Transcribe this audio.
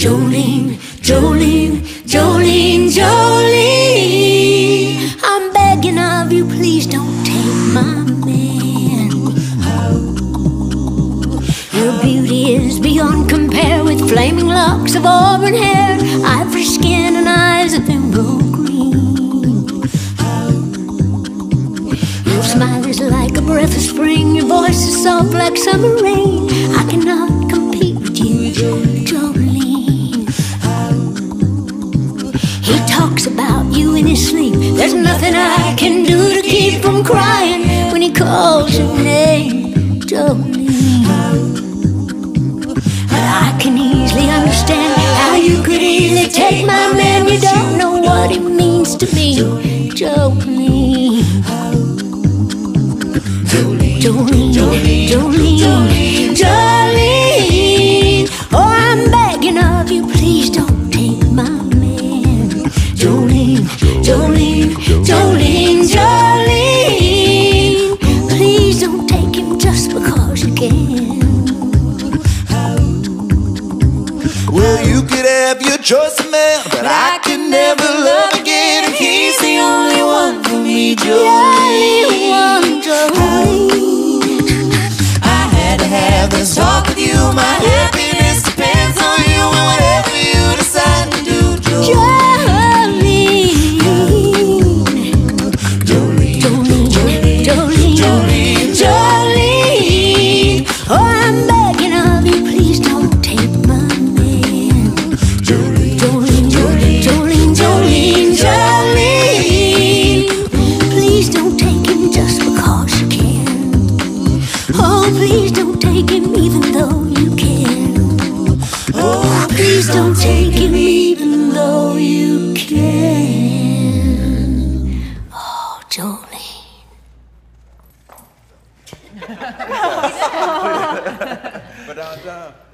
Jolene, Jolene, Jolene, Jolene. I'm begging of you, please don't take my man. Your beauty is beyond compare with flaming locks of auburn hair, ivory skin, and eyes of emerald green. Your smile is like a breath of spring, your voice is soft like summer rain. I cannot nothing I can do to keep from crying when he calls your name, Jolene. But I can easily understand how you could easily take my man. You don't know what it means to me, Jolene. Jolene, Jolene, Jolene, Jolene. You could have your choice man, but I could never love please don't take him even though you can. Oh, please don't take him even though you can. Oh, Jolene.